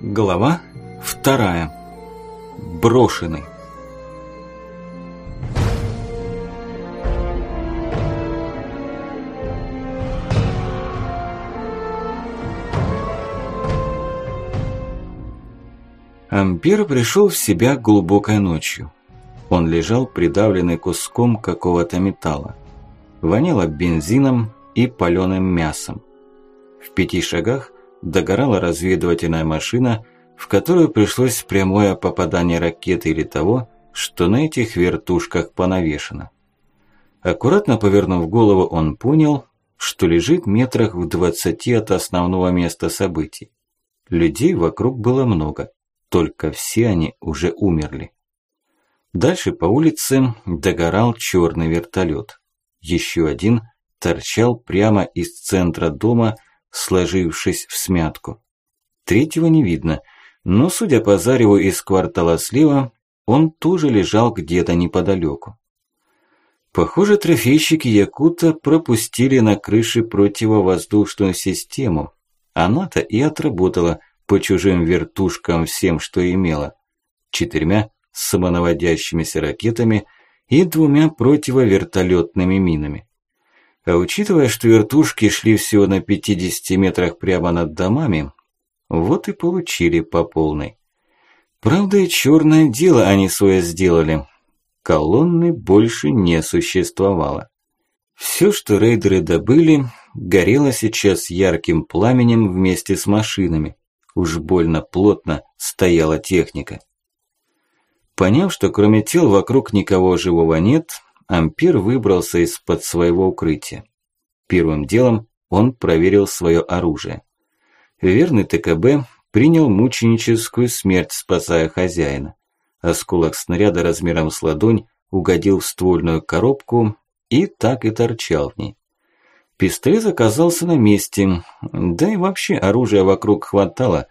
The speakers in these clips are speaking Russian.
Глава вторая. Брошенный. Ампер пришел в себя глубокой ночью. Он лежал придавленный куском какого-то металла. Воняло бензином и паленым мясом. В пяти шагах догорала разведывательная машина, в которую пришлось прямое попадание ракеты или того, что на этих вертушках понавешено. Аккуратно повернув голову, он понял, что лежит метрах в двадцати от основного места событий. Людей вокруг было много, только все они уже умерли. Дальше по улице догорал черный вертолет. Еще один торчал прямо из центра дома, сложившись в смятку. Третьего не видно, но, судя по зареву из квартала слева, он тоже лежал где-то неподалеку. Похоже, трофейщики Якута пропустили на крыше противовоздушную систему. Она-то и отработала по чужим вертушкам всем, что имела. Четырьмя самонаводящимися ракетами и двумя противовертолетными минами. А учитывая, что вертушки шли всего на 50 метрах прямо над домами, вот и получили по полной. Правда, и черное дело они свое сделали. Колонны больше не существовало. Все, что рейдеры добыли, горело сейчас ярким пламенем вместе с машинами. Уж больно плотно стояла техника. Поняв, что кроме тел вокруг никого живого нет, Ампер выбрался из-под своего укрытия. Первым делом он проверил свое оружие. Верный ТКБ принял мученическую смерть, спасая хозяина. Осколок снаряда размером с ладонь угодил в ствольную коробку и так и торчал в ней. Пистолет оказался на месте, да и вообще оружия вокруг хватало.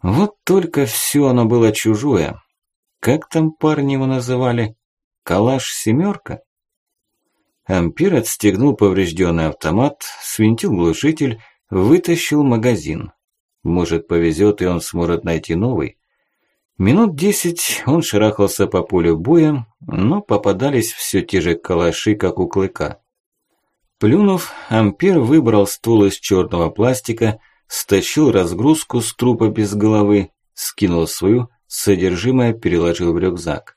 Вот только все оно было чужое. Как там парни его называли? Калаш семерка? Ампер отстегнул поврежденный автомат, свинтил глушитель, вытащил магазин. Может, повезет и он сможет найти новый. Минут десять он шарахался по полю боя, но попадались все те же калаши, как у клыка. Плюнув, Ампер выбрал ствол из черного пластика, стащил разгрузку с трупа без головы, скинул свою, содержимое переложил в рюкзак.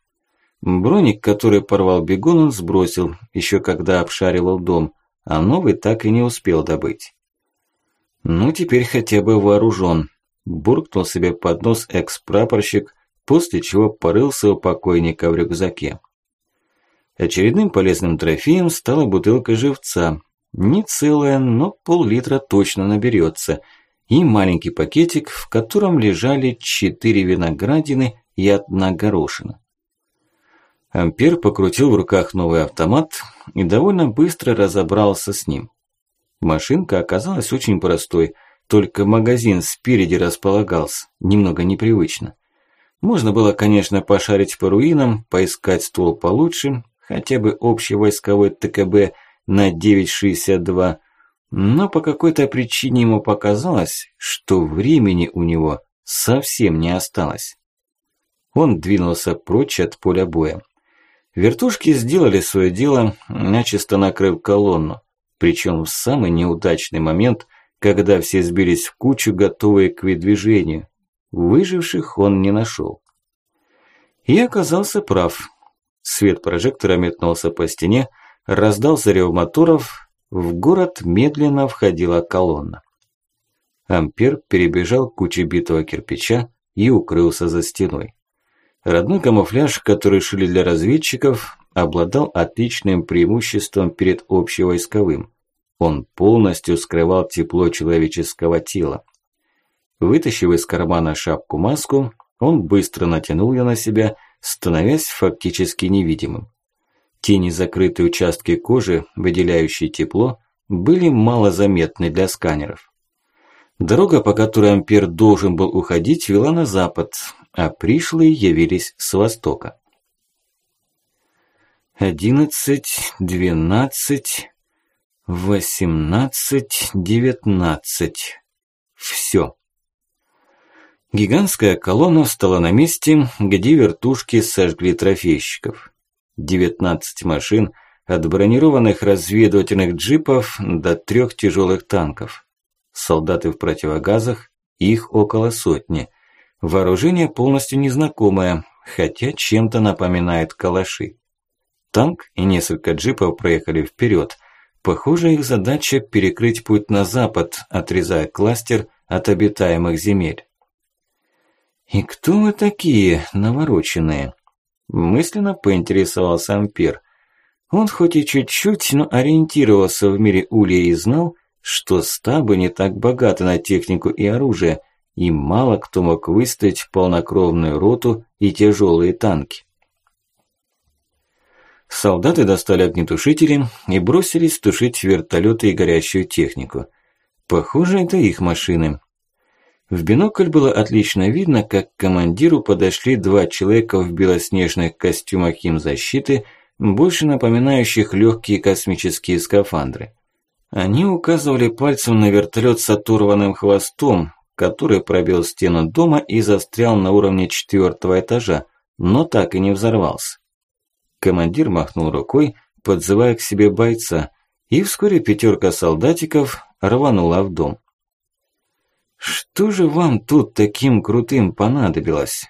Броник, который порвал бегун, он сбросил, еще когда обшаривал дом, а новый так и не успел добыть. Ну, теперь хотя бы вооружен, буркнул себе под нос экс-прапорщик, после чего порылся у покойника в рюкзаке. Очередным полезным трофеем стала бутылка живца. Не целая, но пол-литра точно наберется. И маленький пакетик, в котором лежали четыре виноградины и одна горошина. Ампер покрутил в руках новый автомат и довольно быстро разобрался с ним. Машинка оказалась очень простой, только магазин спереди располагался, немного непривычно. Можно было, конечно, пошарить по руинам, поискать ствол получше, хотя бы общий войсковой ТКБ на 9,62, но по какой-то причине ему показалось, что времени у него совсем не осталось. Он двинулся прочь от поля боя. Вертушки сделали свое дело, начисто накрыв колонну. Причем в самый неудачный момент, когда все сбились в кучу, готовые к выдвижению. Выживших он не нашел. И оказался прав. Свет прожектора метнулся по стене, раздался рев моторов, в город медленно входила колонна. Ампер перебежал кучу битого кирпича и укрылся за стеной. Родной камуфляж, который шили для разведчиков, обладал отличным преимуществом перед общевойсковым. Он полностью скрывал тепло человеческого тела. Вытащив из кармана шапку-маску, он быстро натянул ее на себя, становясь фактически невидимым. Те незакрытые участки кожи, выделяющие тепло, были малозаметны для сканеров. Дорога, по которой Ампер должен был уходить, вела на запад, а пришлые явились с востока. Одиннадцать, двенадцать, восемнадцать, девятнадцать. Всё. Гигантская колонна встала на месте, где вертушки сожгли трофейщиков. 19 машин, от бронированных разведывательных джипов до трех тяжелых танков. Солдаты в противогазах, их около сотни. Вооружение полностью незнакомое, хотя чем-то напоминает калаши. Танк и несколько джипов проехали вперед. Похоже, их задача перекрыть путь на запад, отрезая кластер от обитаемых земель. «И кто вы такие, навороченные?» Мысленно поинтересовался Ампер. Он хоть и чуть-чуть, но ориентировался в мире Улья и знал, что стабы не так богаты на технику и оружие, и мало кто мог выстоять полнокровную роту и тяжелые танки. Солдаты достали огнетушители и бросились тушить вертолеты и горящую технику. Похоже, это их машины. В бинокль было отлично видно, как к командиру подошли два человека в белоснежных костюмах химзащиты, больше напоминающих легкие космические скафандры. Они указывали пальцем на вертолет с оторванным хвостом, который пробил стену дома и застрял на уровне четвертого этажа, но так и не взорвался. Командир махнул рукой, подзывая к себе бойца, и вскоре пятерка солдатиков рванула в дом. «Что же вам тут таким крутым понадобилось?»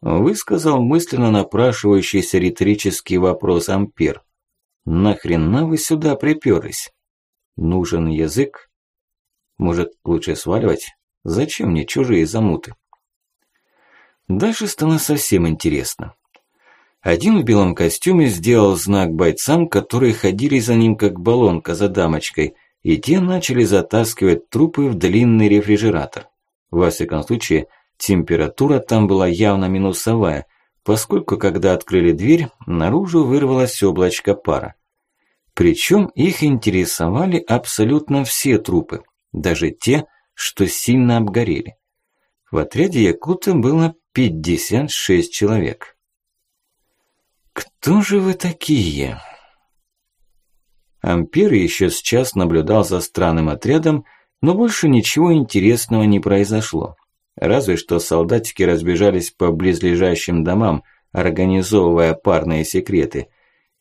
Высказал мысленно напрашивающийся риторический вопрос Ампер. «Нахрена вы сюда припёрлись? Нужен язык? Может, лучше сваливать? Зачем мне чужие замуты?» Дальше стало совсем интересно. Один в белом костюме сделал знак бойцам, которые ходили за ним как баллонка за дамочкой, и те начали затаскивать трупы в длинный рефрижератор. Во всяком случае, температура там была явно минусовая, поскольку когда открыли дверь, наружу вырвалось облачко пара. Причем их интересовали абсолютно все трупы, даже те, что сильно обгорели. В отряде Якута было 56 человек. «Кто же вы такие?» Ампер еще с час наблюдал за странным отрядом, но больше ничего интересного не произошло. Разве что солдатики разбежались по близлежащим домам, организовывая парные секреты.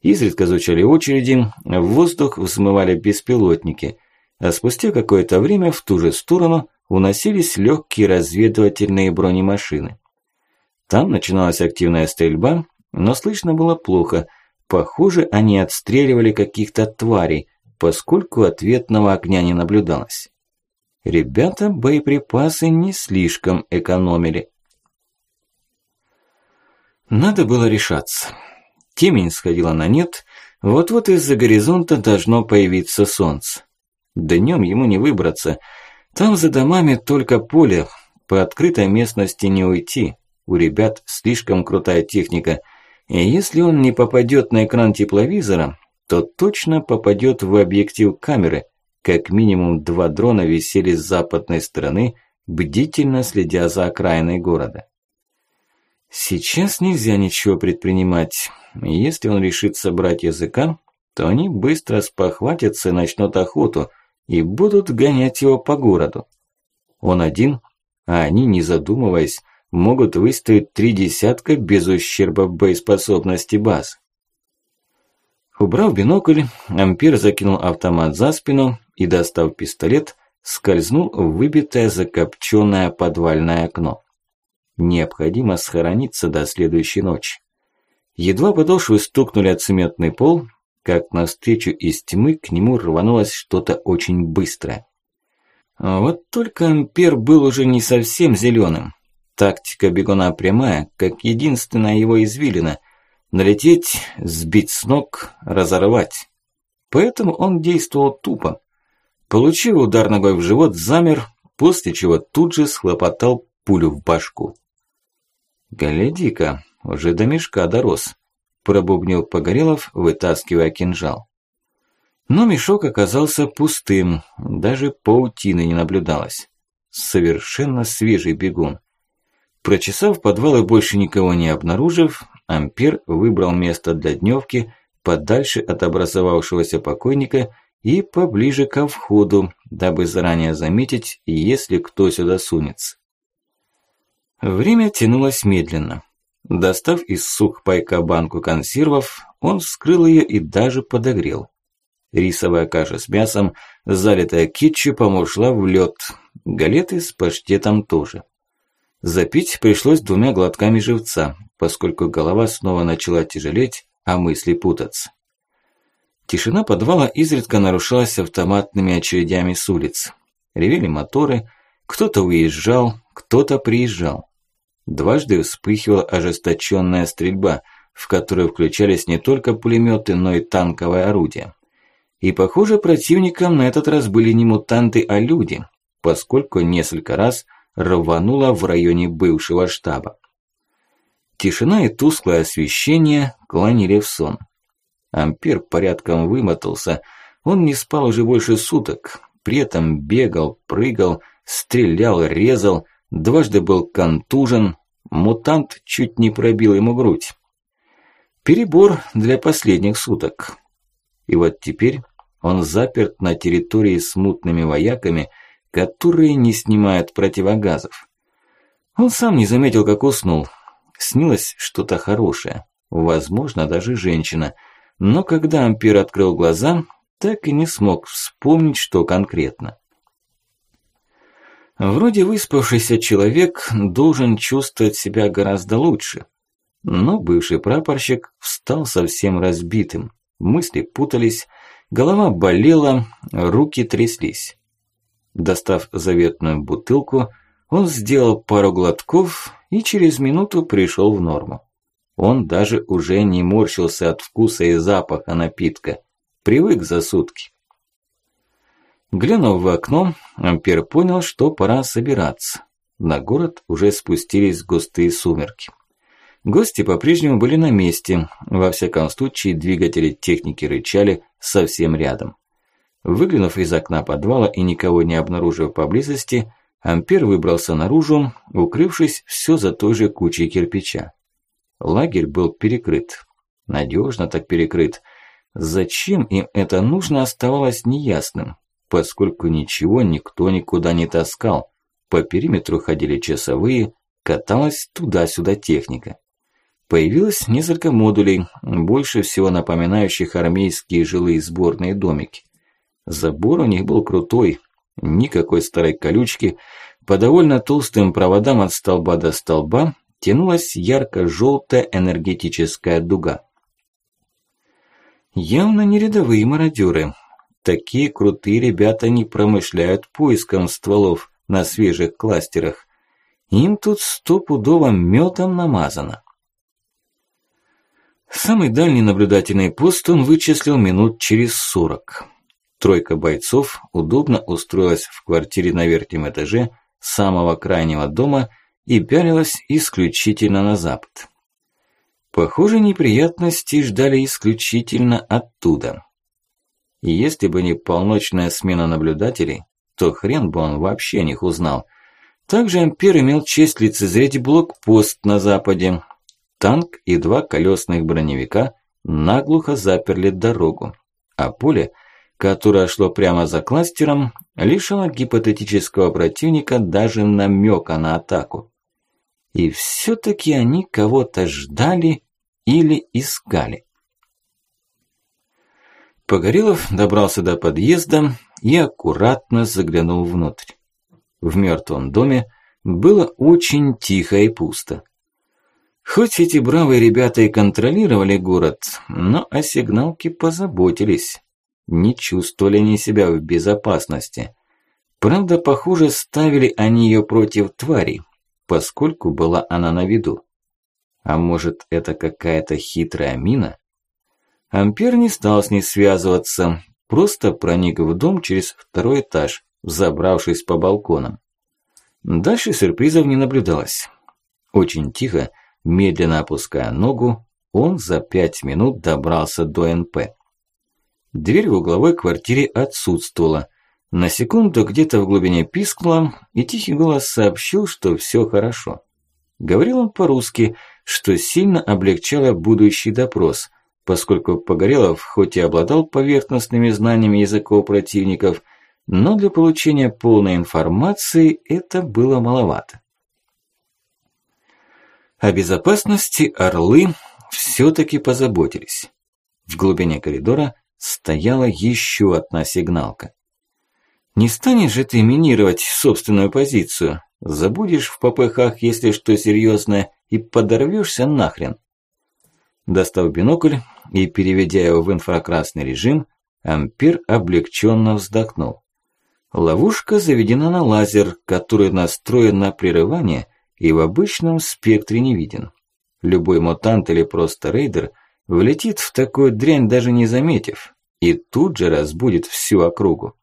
Изредка звучали очереди, в воздух взмывали беспилотники, а спустя какое-то время в ту же сторону уносились легкие разведывательные бронемашины. Там начиналась активная стрельба, но слышно было плохо – Похоже, они отстреливали каких-то тварей, поскольку ответного огня не наблюдалось. Ребята боеприпасы не слишком экономили. Надо было решаться. Темень сходила на нет, вот-вот из-за горизонта должно появиться солнце. Днем ему не выбраться. Там за домами только поле, по открытой местности не уйти. У ребят слишком крутая техника – и если он не попадет на экран тепловизора, то точно попадет в объектив камеры. Как минимум два дрона висели с западной стороны, бдительно следя за окраиной города. Сейчас нельзя ничего предпринимать. Если он решит собрать языка, то они быстро спохватятся и начнут охоту, и будут гонять его по городу. Он один, а они, не задумываясь, могут выставить три десятка без ущерба боеспособности баз. Убрав бинокль, Ампер закинул автомат за спину и, достав пистолет, скользнул в выбитое закопченное подвальное окно. Необходимо схорониться до следующей ночи. Едва подошвы стукнули от цементный пол, как навстречу из тьмы к нему рванулось что-то очень быстрое. Вот только Ампер был уже не совсем зеленым. Тактика бегуна прямая, как единственная его извилина. Налететь, сбить с ног, разорвать. Поэтому он действовал тупо. Получив удар ногой в живот, замер, после чего тут же схлопотал пулю в башку. «Гляди-ка, уже до мешка дорос», – пробубнил Погорелов, вытаскивая кинжал. Но мешок оказался пустым, даже паутины не наблюдалось. Совершенно свежий бегун. Прочесав подвал и больше никого не обнаружив, Ампер выбрал место для дневки подальше от образовавшегося покойника и поближе ко входу, дабы заранее заметить, если кто сюда сунется. Время тянулось медленно. Достав из сухпайка банку консервов, он вскрыл ее и даже подогрел. Рисовая каша с мясом, залитая кетчупом, ушла в лед. Галеты с паштетом тоже. Запить пришлось двумя глотками живца, поскольку голова снова начала тяжелеть, а мысли путаться. Тишина подвала изредка нарушалась автоматными очередями с улиц. Ревели моторы, кто-то уезжал, кто-то приезжал. Дважды вспыхивала ожесточенная стрельба, в которую включались не только пулеметы, но и танковое орудие. И похоже, противником на этот раз были не мутанты, а люди, поскольку несколько раз рвануло в районе бывшего штаба. Тишина и тусклое освещение клонили в сон. Ампер порядком вымотался, он не спал уже больше суток, при этом бегал, прыгал, стрелял, резал, дважды был контужен, мутант чуть не пробил ему грудь. Перебор для последних суток. И вот теперь он заперт на территории с мутными вояками, которые не снимают противогазов. Он сам не заметил, как уснул. Снилось что-то хорошее, возможно, даже женщина. Но когда Ампер открыл глаза, так и не смог вспомнить, что конкретно. Вроде выспавшийся человек должен чувствовать себя гораздо лучше. Но бывший прапорщик встал совсем разбитым. Мысли путались, голова болела, руки тряслись. Достав заветную бутылку, он сделал пару глотков и через минуту пришел в норму. Он даже уже не морщился от вкуса и запаха напитка. Привык за сутки. Глянув в окно, Ампер понял, что пора собираться. На город уже спустились густые сумерки. Гости по-прежнему были на месте, во всяком случае двигатели техники рычали совсем рядом. Выглянув из окна подвала и никого не обнаружив поблизости, Ампер выбрался наружу, укрывшись все за той же кучей кирпича. Лагерь был перекрыт. Надежно так перекрыт. Зачем им это нужно оставалось неясным поскольку ничего никто никуда не таскал. По периметру ходили часовые, каталась туда-сюда техника. Появилось несколько модулей, больше всего напоминающих армейские жилые сборные домики. Забор у них был крутой, никакой старой колючки, по довольно толстым проводам от столба до столба тянулась ярко-желтая энергетическая дуга. Явно не рядовые мародеры, Такие крутые ребята не промышляют поиском стволов на свежих кластерах. Им тут стопудово мётом намазано. Самый дальний наблюдательный пост он вычислил минут через сорок. Тройка бойцов удобно устроилась в квартире на верхнем этаже самого крайнего дома и пялилась исключительно на запад. Похоже, неприятности ждали исключительно оттуда. И если бы не полночная смена наблюдателей, то хрен бы он вообще них узнал. Также Ампер имел честь лицезреть блокпост на западе. Танк и два колесных броневика наглухо заперли дорогу, а поле, которое шло прямо за кластером, лишило гипотетического противника даже намека на атаку. И все-таки они кого-то ждали или искали. Погорелов добрался до подъезда и аккуратно заглянул внутрь. В мертвом доме было очень тихо и пусто. Хоть эти бравые ребята и контролировали город, но о сигналке позаботились. Не чувствовали они себя в безопасности. Правда, похоже, ставили они ее против твари, поскольку была она на виду. А может, это какая-то хитрая мина? Ампер не стал с ней связываться, просто проник в дом через второй этаж, забравшись по балконам. Дальше сюрпризов не наблюдалось. Очень тихо, медленно опуская ногу, он за пять минут добрался до НП. Дверь в угловой квартире отсутствовала. На секунду где-то в глубине пискнула, и тихий голос сообщил, что все хорошо. Говорил он по-русски, что сильно облегчало будущий допрос, поскольку Погорелов хоть и обладал поверхностными знаниями языков противников, но для получения полной информации это было маловато. О безопасности орлы все-таки позаботились. В глубине коридора стояла еще одна сигналка. Не станешь же ты минировать собственную позицию, забудешь в попыхах, если что серьезное, и подорвешься нахрен. Достав бинокль и переведя его в инфракрасный режим, Ампер облегченно вздохнул. Ловушка заведена на лазер, который настроен на прерывание и в обычном спектре не виден. Любой мутант или просто рейдер влетит в такую дрянь даже не заметив, и тут же разбудит всю округу.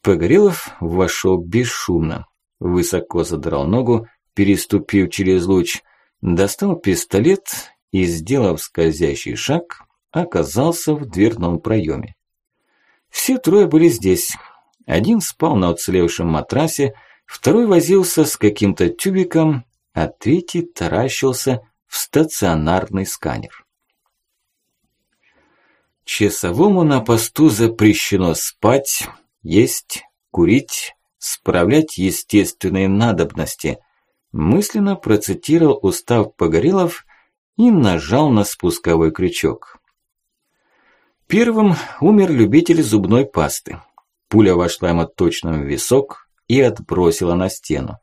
Погорелов вошел бесшумно, высоко задрал ногу, переступив через луч, достал пистолет и, сделав скользящий шаг, оказался в дверном проеме. Все трое были здесь. Один спал на уцелевшем матрасе, второй возился с каким-то тюбиком, а третий таращился в стационарный сканер. Часовому на посту запрещено спать, есть, курить, справлять естественные надобности. Мысленно процитировал устав Погорелов и нажал на спусковой крючок. Первым умер любитель зубной пасты. Пуля вошла ему точно в висок и отбросила на стену.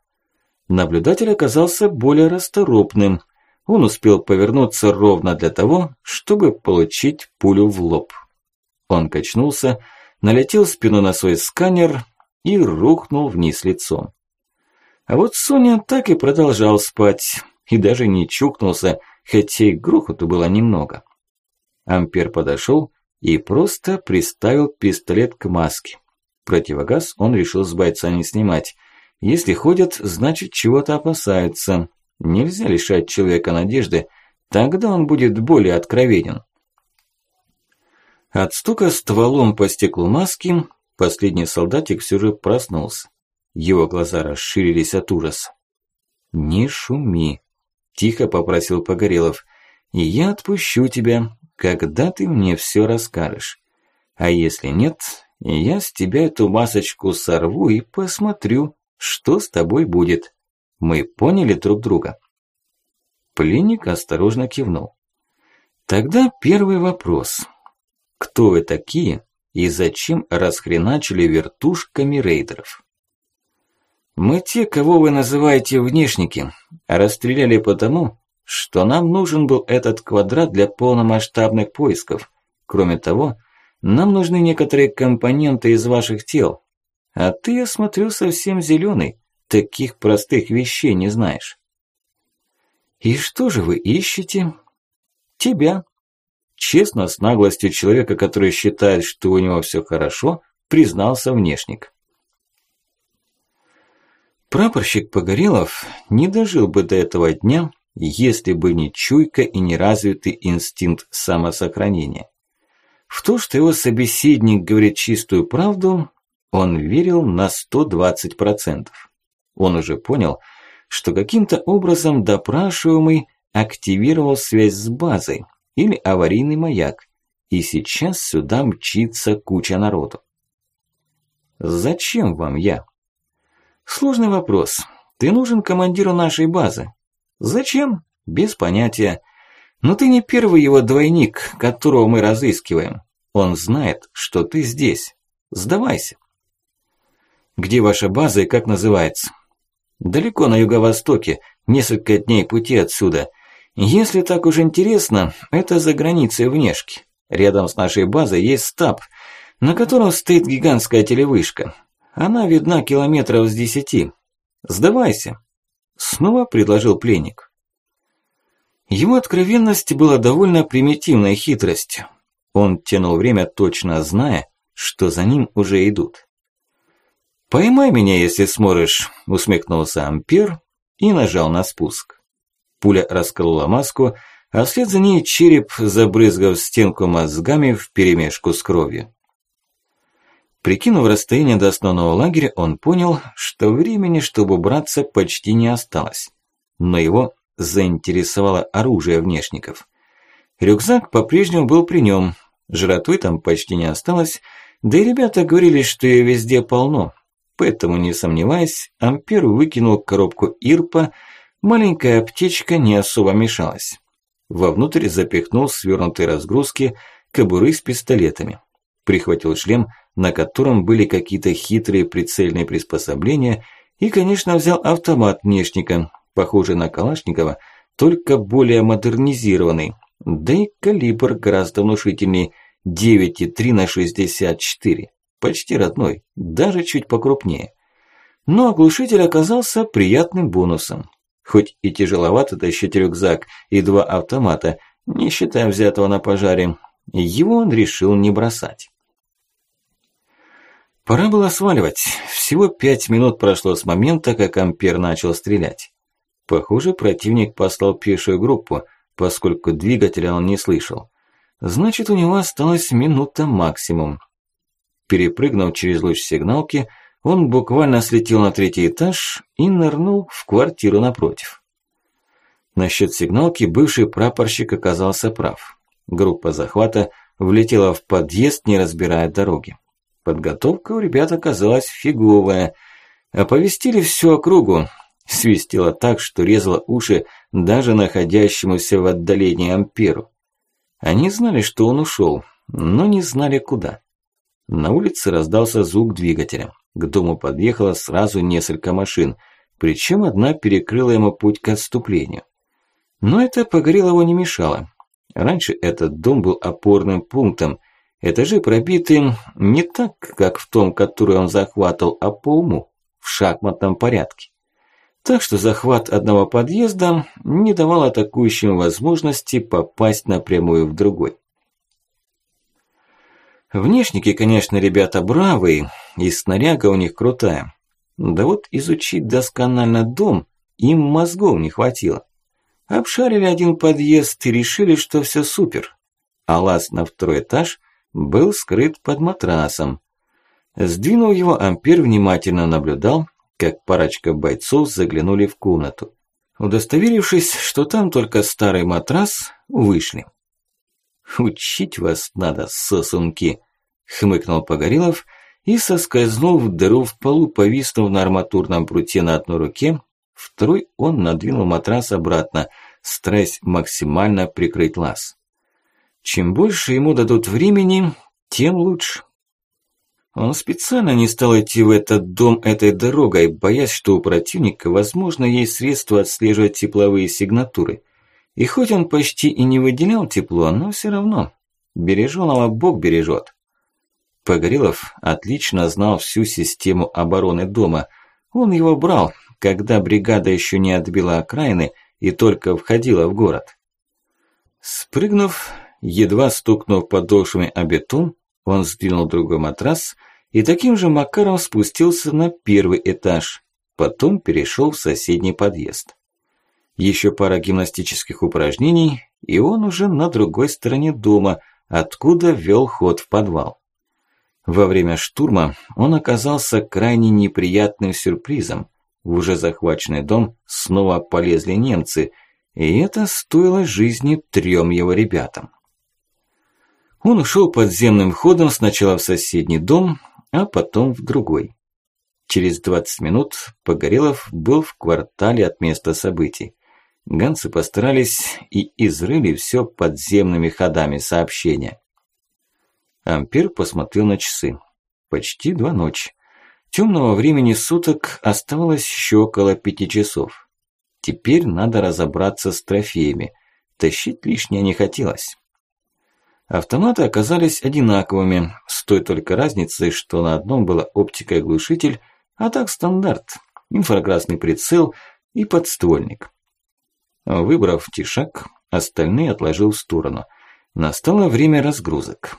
Наблюдатель оказался более расторопным. Он успел повернуться ровно для того, чтобы получить пулю в лоб. Он качнулся, налетел спину на свой сканер и рухнул вниз лицом. А вот Соня так и продолжал спать, и даже не чукнулся, хотя и грохоту было немного. Ампер подошел и просто приставил пистолет к маске. Противогаз он решил с бойца не снимать. Если ходят, значит чего-то опасаются. Нельзя лишать человека надежды, тогда он будет более откровенен. От стука стволом по стеклу маски последний солдатик все же проснулся. Его глаза расширились от ужаса. «Не шуми», – тихо попросил Погорелов. «И я отпущу тебя, когда ты мне все расскажешь. А если нет, я с тебя эту масочку сорву и посмотрю, что с тобой будет. Мы поняли друг друга?» Пленник осторожно кивнул. «Тогда первый вопрос. Кто вы такие и зачем расхреначили вертушками рейдеров? Мы те, кого вы называете внешники, расстреляли потому, что нам нужен был этот квадрат для полномасштабных поисков. Кроме того, нам нужны некоторые компоненты из ваших тел. А ты, я смотрю, совсем зеленый, таких простых вещей не знаешь. И что же вы ищете? Тебя. Честно, с наглостью человека, который считает, что у него все хорошо, признался внешник. Прапорщик Погорелов не дожил бы до этого дня, если бы не чуйка и не развитый инстинкт самосохранения. В то, что его собеседник говорит чистую правду, он верил на 120%. Он уже понял, что каким-то образом допрашиваемый активировал связь с базой, или аварийный маяк, и сейчас сюда мчится куча народу. Зачем вам я? Сложный вопрос. Ты нужен командиру нашей базы. Зачем? Без понятия. Но ты не первый его двойник, которого мы разыскиваем. Он знает, что ты здесь. Сдавайся. Где ваша база и как называется? Далеко на юго-востоке, несколько дней пути отсюда – если так уж интересно, это за границей внешки. Рядом с нашей базой есть стаб, на котором стоит гигантская телевышка. Она видна километров с десяти. Сдавайся. Снова предложил пленник. Его откровенность была довольно примитивной хитростью. Он тянул время, точно зная, что за ним уже идут. «Поймай меня, если сможешь», – усмехнулся Ампер и нажал на спуск. Пуля расколола маску, а вслед за ней череп, забрызгав стенку мозгами вперемешку с кровью. Прикинув расстояние до основного лагеря, он понял, что времени, чтобы убраться, почти не осталось. Но его заинтересовало оружие внешников. Рюкзак по-прежнему был при нем, жратвы там почти не осталось, да и ребята говорили, что ее везде полно. Поэтому, не сомневаясь, Ампер выкинул коробку Ирпа, Маленькая аптечка не особо мешалась. Вовнутрь запихнул свернутые разгрузки, кобуры с пистолетами. Прихватил шлем, на котором были какие-то хитрые прицельные приспособления, и, конечно, взял автомат внешника, похожий на Калашникова, только более модернизированный, да и калибр гораздо внушительнее 9,3 на 64, почти родной, даже чуть покрупнее. Но оглушитель оказался приятным бонусом. Хоть и тяжеловато тащить рюкзак и два автомата, не считая взятого на пожаре, его он решил не бросать. Пора было сваливать. Всего пять минут прошло с момента, как Ампер начал стрелять. Похоже, противник послал пешую группу, поскольку двигателя он не слышал. Значит, у него осталась минута максимум. Перепрыгнув через луч сигналки, он буквально слетел на третий этаж и нырнул в квартиру напротив. Насчет сигналки бывший прапорщик оказался прав. Группа захвата влетела в подъезд, не разбирая дороги. Подготовка у ребят оказалась фиговая. Оповестили всю округу. Свистело так, что резало уши даже находящемуся в отдалении Амперу. Они знали, что он ушел, но не знали куда. На улице раздался звук двигателя. К дому подъехало сразу несколько машин, причем одна перекрыла ему путь к отступлению. Но это Погорелову не мешало. Раньше этот дом был опорным пунктом, этажи пробиты не так, как в том, который он захватывал, а по уму, в шахматном порядке. Так что захват одного подъезда не давал атакующим возможности попасть напрямую в другой. Внешники, конечно, ребята бравые, и снаряга у них крутая. Да вот изучить досконально дом им мозгов не хватило. Обшарили один подъезд и решили, что все супер. А лаз на второй этаж был скрыт под матрасом. Сдвинув его, Ампер внимательно наблюдал, как парочка бойцов заглянули в комнату. Удостоверившись, что там только старый матрас, вышли. «Учить вас надо, сосунки!» – хмыкнул Погорелов и соскользнул в дыру в полу, повиснув на арматурном пруте на одной руке, второй он надвинул матрас обратно, стараясь максимально прикрыть лаз. Чем больше ему дадут времени, тем лучше. Он специально не стал идти в этот дом этой дорогой, боясь, что у противника, возможно, есть средства отслеживать тепловые сигнатуры – и хоть он почти и не выделял тепло, но все равно. Береженого Бог бережет. Погорелов отлично знал всю систему обороны дома. Он его брал, когда бригада еще не отбила окраины и только входила в город. Спрыгнув, едва стукнув подошвами о бетон, он сдвинул другой матрас и таким же макаром спустился на первый этаж, потом перешел в соседний подъезд. Еще пара гимнастических упражнений, и он уже на другой стороне дома, откуда вел ход в подвал. Во время штурма он оказался крайне неприятным сюрпризом. В уже захваченный дом снова полезли немцы, и это стоило жизни трем его ребятам. Он ушел подземным ходом сначала в соседний дом, а потом в другой. Через 20 минут Погорелов был в квартале от места событий. Ганцы постарались и изрыли все подземными ходами сообщения. Ампер посмотрел на часы. Почти два ночи. Темного времени суток оставалось еще около пяти часов. Теперь надо разобраться с трофеями. Тащить лишнее не хотелось. Автоматы оказались одинаковыми, с той только разницей, что на одном была оптика и глушитель, а так стандарт, инфракрасный прицел и подствольник. Выбрав тишак, остальные отложил в сторону. Настало время разгрузок.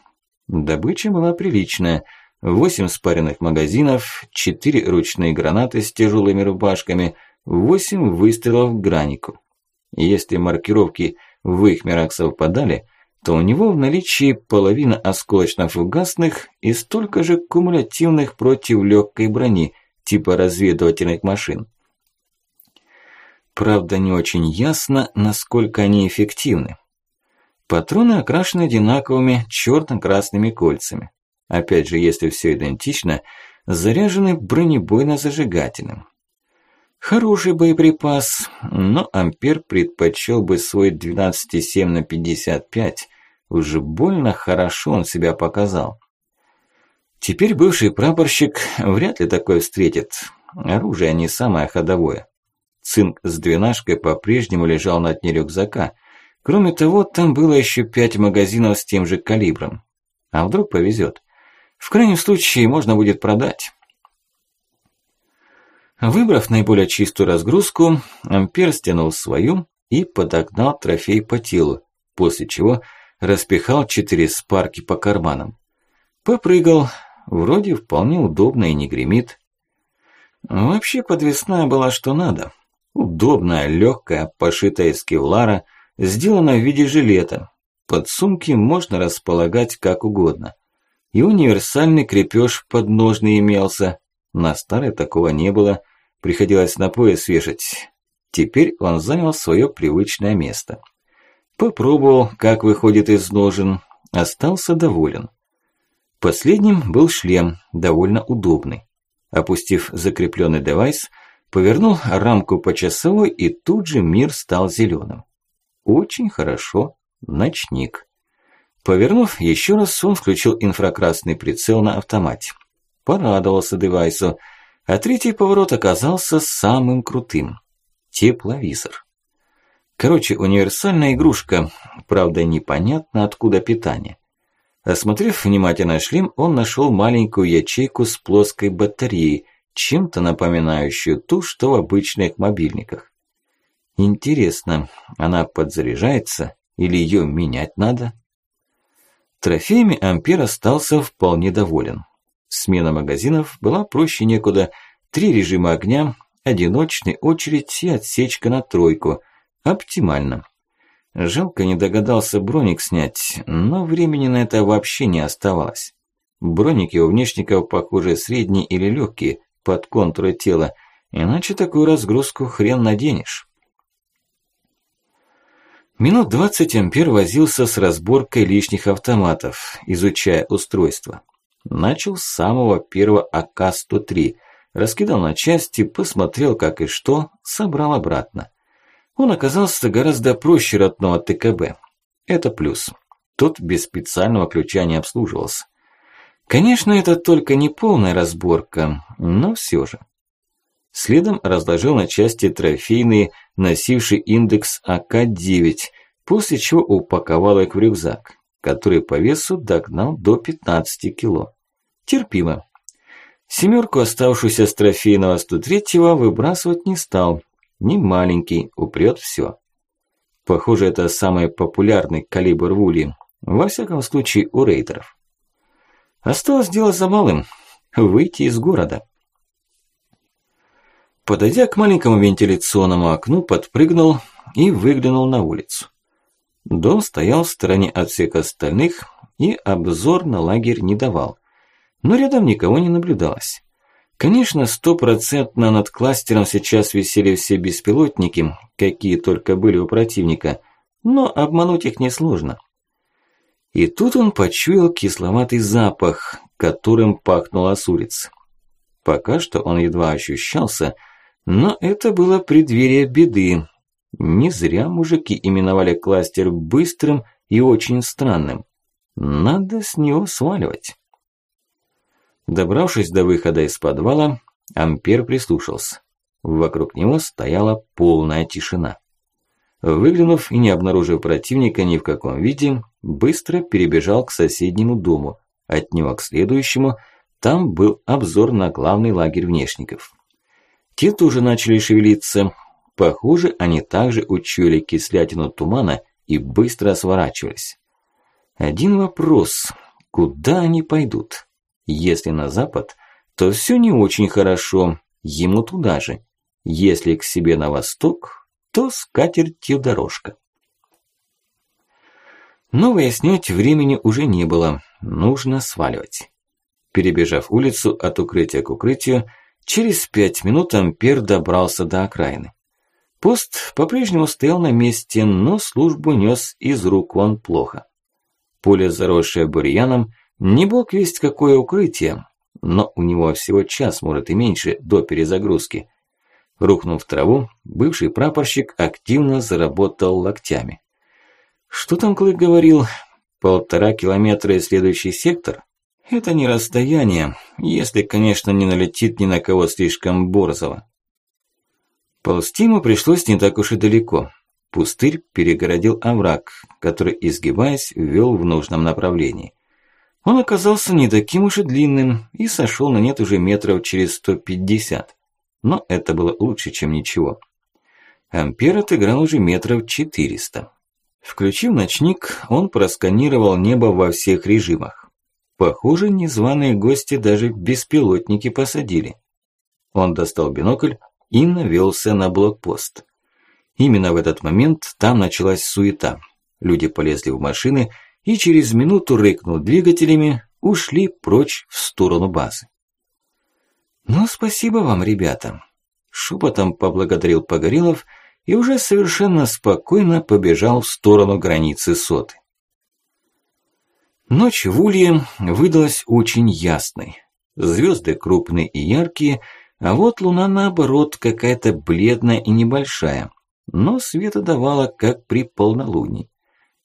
Добыча была приличная. Восемь спаренных магазинов, четыре ручные гранаты с тяжелыми рубашками, восемь выстрелов в гранику. Если маркировки в их мирах совпадали, то у него в наличии половина осколочно-фугасных и столько же кумулятивных против легкой брони, типа разведывательных машин. Правда, не очень ясно, насколько они эффективны. Патроны окрашены одинаковыми черно-красными кольцами. Опять же, если все идентично, заряжены бронебойно-зажигательным. Хороший боеприпас, но Ампер предпочел бы свой 12,7 на 55. Уже больно хорошо он себя показал. Теперь бывший прапорщик вряд ли такое встретит. Оружие не самое ходовое. Цинк с двенашкой по-прежнему лежал на дне рюкзака. Кроме того, там было еще пять магазинов с тем же калибром. А вдруг повезет? В крайнем случае можно будет продать. Выбрав наиболее чистую разгрузку, Ампер стянул свою и подогнал трофей по телу, после чего распихал четыре спарки по карманам. Попрыгал, вроде вполне удобно и не гремит. Вообще подвесная была что надо. Удобная, легкая, пошитая из кевлара, сделана в виде жилета. Под сумки можно располагать как угодно. И универсальный крепеж подножный имелся. На старой такого не было, приходилось на пояс вешать. Теперь он занял свое привычное место. Попробовал, как выходит из ножен, остался доволен. Последним был шлем, довольно удобный. Опустив закрепленный девайс, Повернул рамку по часовой, и тут же мир стал зеленым. Очень хорошо. Ночник. Повернув еще раз, он включил инфракрасный прицел на автомате. Порадовался девайсу, а третий поворот оказался самым крутым. Тепловизор. Короче, универсальная игрушка, правда непонятно откуда питание. Осмотрев внимательно шлем, он нашел маленькую ячейку с плоской батареей, чем-то напоминающую ту, что в обычных мобильниках. Интересно, она подзаряжается или ее менять надо? Трофеями Ампер остался вполне доволен. Смена магазинов была проще некуда. Три режима огня, одиночный, очередь и отсечка на тройку. Оптимально. Жалко не догадался броник снять, но времени на это вообще не оставалось. Броники у внешников, похоже, средние или легкие, под контуры тела, иначе такую разгрузку хрен наденешь. Минут двадцать Ампер возился с разборкой лишних автоматов, изучая устройство. Начал с самого первого АК-103, раскидал на части, посмотрел как и что, собрал обратно. Он оказался гораздо проще родного ТКБ. Это плюс. Тот без специального ключа не обслуживался. Конечно, это только не полная разборка, но все же. Следом разложил на части трофейные, носивший индекс АК-9, после чего упаковал их в рюкзак, который по весу догнал до 15 кило. Терпимо. Семерку, оставшуюся с трофейного 103-го, выбрасывать не стал. Не маленький, упрет все. Похоже, это самый популярный калибр в Улье, во всяком случае у рейдеров. Осталось дело за малым – выйти из города. Подойдя к маленькому вентиляционному окну, подпрыгнул и выглянул на улицу. Дом стоял в стороне от всех остальных и обзор на лагерь не давал. Но рядом никого не наблюдалось. Конечно, стопроцентно над кластером сейчас висели все беспилотники, какие только были у противника, но обмануть их несложно. И тут он почуял кисловатый запах, которым пахнуло с. Пока что он едва ощущался, но это было преддверие беды. Не зря мужики именовали кластер быстрым и очень странным. Надо с него сваливать. Добравшись до выхода из подвала, Ампер прислушался. Вокруг него стояла полная тишина. Выглянув и не обнаружив противника ни в каком виде, быстро перебежал к соседнему дому, от него к следующему, там был обзор на главный лагерь внешников. Те тоже начали шевелиться, похоже, они также учуяли кислятину тумана и быстро сворачивались. Один вопрос, куда они пойдут? Если на запад, то все не очень хорошо, ему туда же. Если к себе на восток, то с катертью дорожка. Но выяснять времени уже не было, нужно сваливать. Перебежав улицу от укрытия к укрытию, через пять минут Ампер добрался до окраины. Пост по-прежнему стоял на месте, но службу нес из рук вон плохо. Поле, заросшее бурьяном, не бог весть какое укрытие, но у него всего час, может и меньше, до перезагрузки. Рухнув в траву, бывший прапорщик активно заработал локтями. Что там Клык говорил? Полтора километра и следующий сектор? Это не расстояние, если, конечно, не налетит ни на кого слишком борзого. Ползти ему пришлось не так уж и далеко. Пустырь перегородил овраг, который, изгибаясь, вел в нужном направлении. Он оказался не таким уж и длинным и сошел на нет уже метров через 150. Но это было лучше, чем ничего. Ампер отыграл уже метров 400. Включив ночник, он просканировал небо во всех режимах. Похоже, незваные гости даже беспилотники посадили. Он достал бинокль и навелся на блокпост. Именно в этот момент там началась суета. Люди полезли в машины и через минуту, рыкнув двигателями, ушли прочь в сторону базы. «Ну, спасибо вам, ребята!» Шепотом поблагодарил Погорелов и уже совершенно спокойно побежал в сторону границы соты. Ночь в Улье выдалась очень ясной. Звезды крупные и яркие, а вот луна наоборот какая-то бледная и небольшая, но света давала, как при полнолунии.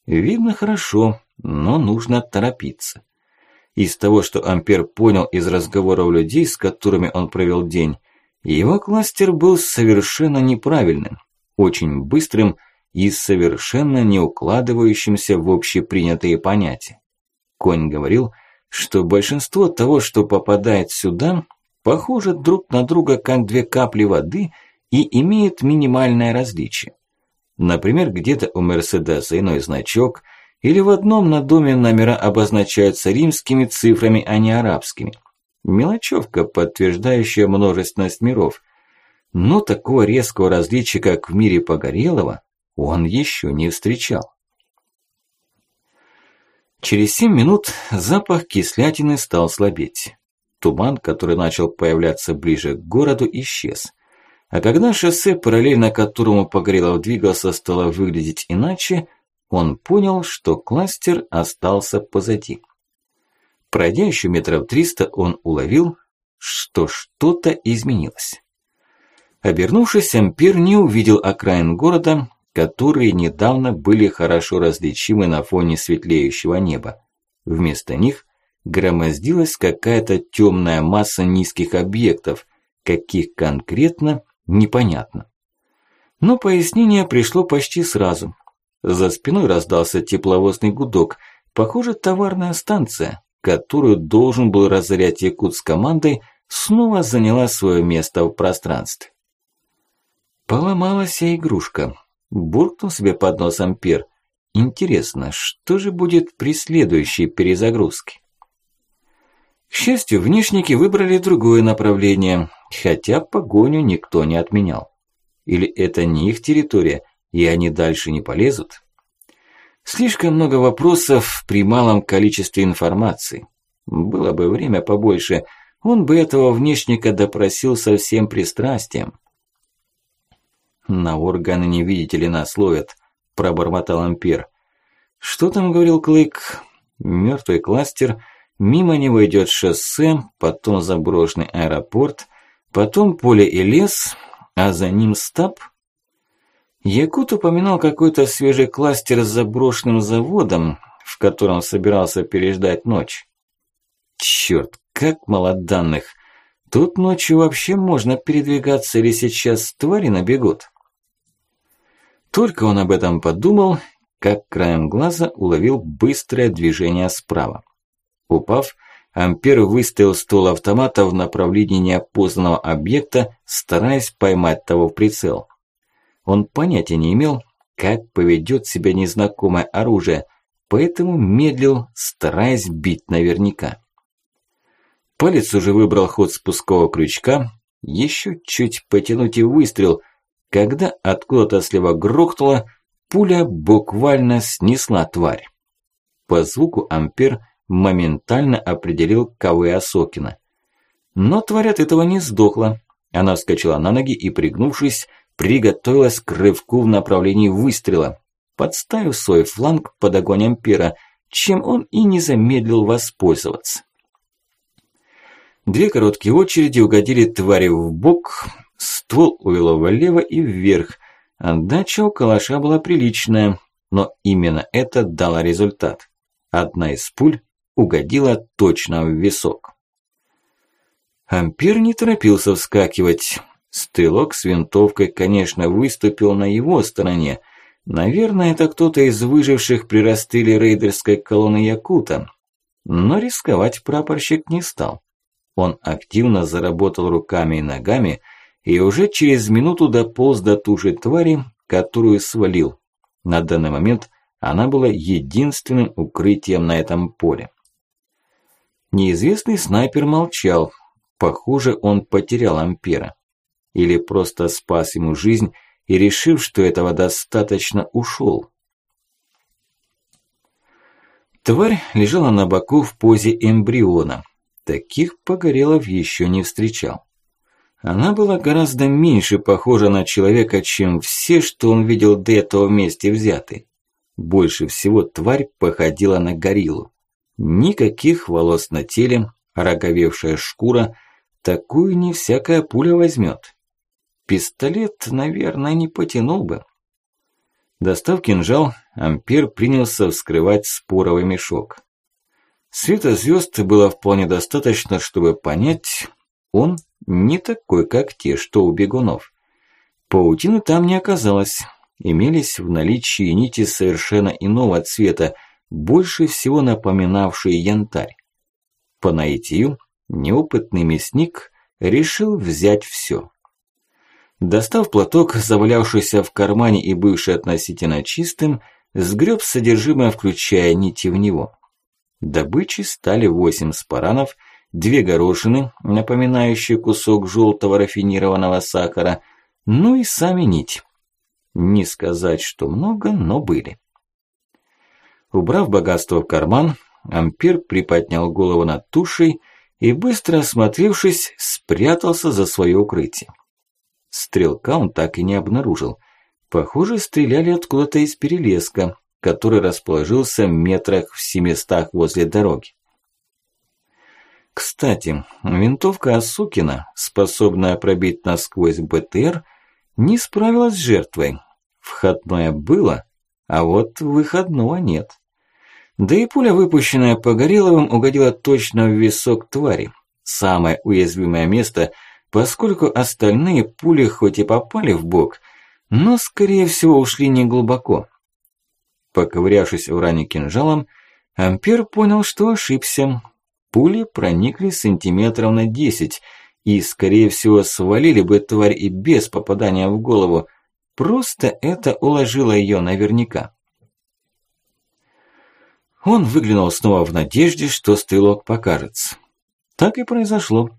Видно хорошо, но нужно торопиться. Из того, что Ампер понял из разговоров людей, с которыми он провел день, его кластер был совершенно неправильным, очень быстрым и совершенно не укладывающимся в общепринятые понятия. Конь говорил, что большинство того, что попадает сюда, похоже друг на друга как две капли воды и имеет минимальное различие. Например, где-то у Мерседеса иной значок, или в одном на доме номера обозначаются римскими цифрами, а не арабскими. Мелочевка, подтверждающая множественность миров. Но такого резкого различия, как в мире Погорелого, он еще не встречал. Через семь минут запах кислятины стал слабеть. Туман, который начал появляться ближе к городу, исчез. А когда шоссе, параллельно которому Погорелов двигался, стало выглядеть иначе, он понял, что кластер остался позади. Пройдя еще метров триста, он уловил, что что-то изменилось. Обернувшись, Ампер не увидел окраин города, которые недавно были хорошо различимы на фоне светлеющего неба. Вместо них громоздилась какая-то темная масса низких объектов, каких конкретно непонятно. Но пояснение пришло почти сразу. За спиной раздался тепловозный гудок, похоже, товарная станция, которую должен был разорять Якут с командой, снова заняла свое место в пространстве. Поломалась игрушка. Буркнул себе под нос Ампер. Интересно, что же будет при следующей перезагрузке? К счастью, внешники выбрали другое направление, хотя погоню никто не отменял. Или это не их территория, и они дальше не полезут? Слишком много вопросов при малом количестве информации. Было бы время побольше, он бы этого внешника допросил со всем пристрастием. «На органы не видите ли нас ловят», – пробормотал Ампер. «Что там говорил Клык? Мертвый кластер, мимо него идет шоссе, потом заброшенный аэропорт, потом поле и лес, а за ним стаб?» Якут упоминал какой-то свежий кластер с заброшенным заводом, в котором собирался переждать ночь. Чёрт, как мало данных. Тут ночью вообще можно передвигаться или сейчас твари набегут? Только он об этом подумал, как краем глаза уловил быстрое движение справа. Упав, Ампер выставил ствол автомата в направлении неопознанного объекта, стараясь поймать того в прицел. Он понятия не имел, как поведет себя незнакомое оружие, поэтому медлил, стараясь бить наверняка. Палец уже выбрал ход спускового крючка, еще чуть потянуть и выстрел, когда откуда-то слева грохнуло, пуля буквально снесла тварь. По звуку Ампер моментально определил Кавы Осокина. Но тварь от этого не сдохла. Она вскочила на ноги и, пригнувшись, приготовилась к рывку в направлении выстрела, подставив свой фланг под огонь Ампера, чем он и не замедлил воспользоваться. Две короткие очереди угодили твари в бок, ствол увело влево и вверх. Отдача у калаша была приличная, но именно это дало результат. Одна из пуль угодила точно в висок. Ампер не торопился вскакивать. Стрелок с винтовкой, конечно, выступил на его стороне. Наверное, это кто-то из выживших при расстреле рейдерской колонны Якута. Но рисковать прапорщик не стал. Он активно заработал руками и ногами и уже через минуту дополз до туши твари, которую свалил. На данный момент она была единственным укрытием на этом поле. Неизвестный снайпер молчал. Похоже, он потерял ампера или просто спас ему жизнь и, решив, что этого достаточно, ушел. Тварь лежала на боку в позе эмбриона. Таких Погорелов еще не встречал. Она была гораздо меньше похожа на человека, чем все, что он видел до этого вместе взятые. Больше всего тварь походила на гориллу. Никаких волос на теле, роговевшая шкура, такую не всякая пуля возьмет. Пистолет, наверное, не потянул бы. Достав кинжал, Ампер принялся вскрывать споровый мешок. Света звезд было вполне достаточно, чтобы понять, он не такой, как те, что у бегунов. Паутины там не оказалось. Имелись в наличии нити совершенно иного цвета, больше всего напоминавшие янтарь. По наитию неопытный мясник решил взять все. Достав платок, завалявшийся в кармане и бывший относительно чистым, сгреб содержимое, включая нити в него. Добычей стали восемь спаранов, две горошины, напоминающие кусок желтого рафинированного сахара, ну и сами нить. Не сказать, что много, но были. Убрав богатство в карман, Ампер приподнял голову над тушей и, быстро осмотревшись, спрятался за свое укрытие. Стрелка он так и не обнаружил. Похоже, стреляли откуда-то из перелеска, который расположился в метрах в семистах возле дороги. Кстати, винтовка Асукина, способная пробить насквозь БТР, не справилась с жертвой. Входное было, а вот выходного нет. Да и пуля, выпущенная Погореловым, угодила точно в висок твари. Самое уязвимое место – поскольку остальные пули хоть и попали в бок, но, скорее всего, ушли не глубоко. Поковырявшись в ране кинжалом, Ампер понял, что ошибся. Пули проникли сантиметров на десять и, скорее всего, свалили бы тварь и без попадания в голову. Просто это уложило ее наверняка. Он выглянул снова в надежде, что стрелок покажется. Так и произошло.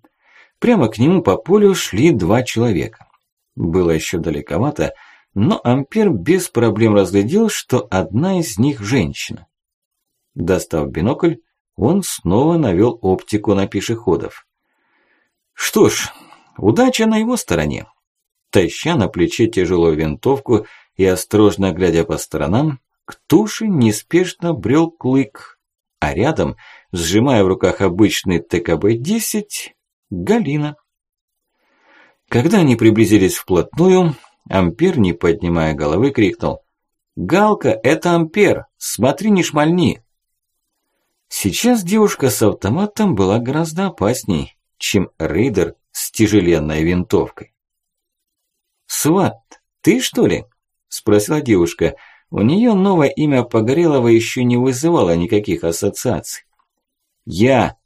Прямо к нему по полю шли два человека. Было еще далековато, но Ампер без проблем разглядел, что одна из них женщина. Достав бинокль, он снова навел оптику на пешеходов. Что ж, удача на его стороне. Таща на плече тяжелую винтовку и осторожно глядя по сторонам, к туше неспешно брел клык, а рядом, сжимая в руках обычный ТКБ-10, Галина. Когда они приблизились вплотную, Ампер, не поднимая головы, крикнул. «Галка, это Ампер! Смотри, не шмальни!» Сейчас девушка с автоматом была гораздо опасней, чем рейдер с тяжеленной винтовкой. «Сват, ты что ли?» – спросила девушка. У нее новое имя Погорелого еще не вызывало никаких ассоциаций. «Я!»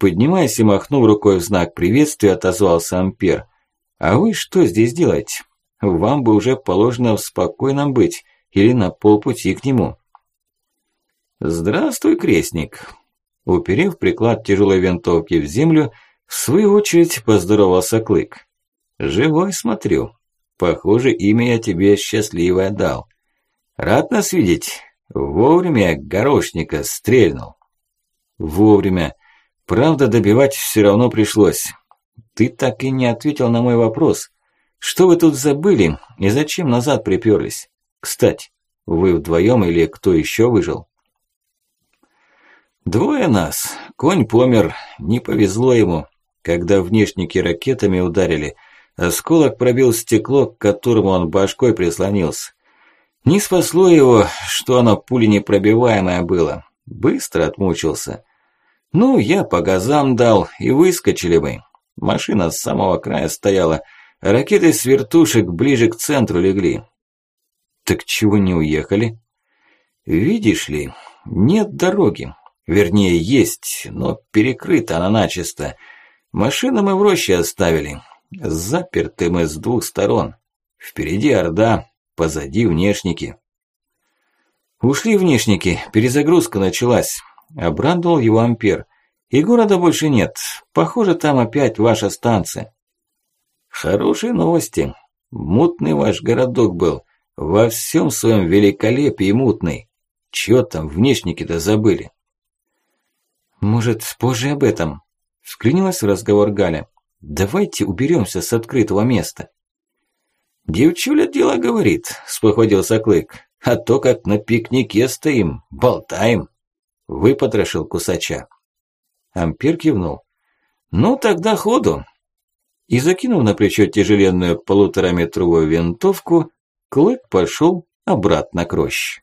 Поднимаясь и махнув рукой в знак приветствия, отозвался Ампер. «А вы что здесь делаете? Вам бы уже положено в спокойном быть или на полпути к нему». «Здравствуй, крестник!» Уперев приклад тяжелой винтовки в землю, в свою очередь поздоровался Клык. «Живой смотрю. Похоже, имя я тебе счастливое дал. Рад нас видеть. Вовремя горошника стрельнул». «Вовремя!» Правда, добивать все равно пришлось. Ты так и не ответил на мой вопрос. Что вы тут забыли и зачем назад приперлись? Кстати, вы вдвоем или кто еще выжил? Двое нас. Конь помер, не повезло ему. Когда внешники ракетами ударили, Осколок пробил стекло, к которому он башкой прислонился. Не спасло его, что оно пуленепробиваемое было. Быстро отмучился. Ну, я по газам дал, и выскочили мы. Машина с самого края стояла. Ракеты с вертушек ближе к центру легли. Так чего не уехали? Видишь ли, нет дороги. Вернее, есть, но перекрыта она начисто. Машину мы в роще оставили. Заперты мы с двух сторон. Впереди Орда, позади внешники. Ушли внешники, перезагрузка началась. Обрадовал его Ампер. И города больше нет. Похоже, там опять ваша станция. Хорошие новости. Мутный ваш городок был. Во всем своем великолепии мутный. Чё там внешники-то забыли? Может, позже об этом? Вклинилась в разговор Галя. Давайте уберемся с открытого места. Девчуля дело говорит, спохватился Клык. А то как на пикнике стоим, болтаем. Выпотрошил кусача. Ампер кивнул. Ну тогда ходу. И закинув на плечо тяжеленную полутораметровую винтовку, Клык пошел обратно к роще.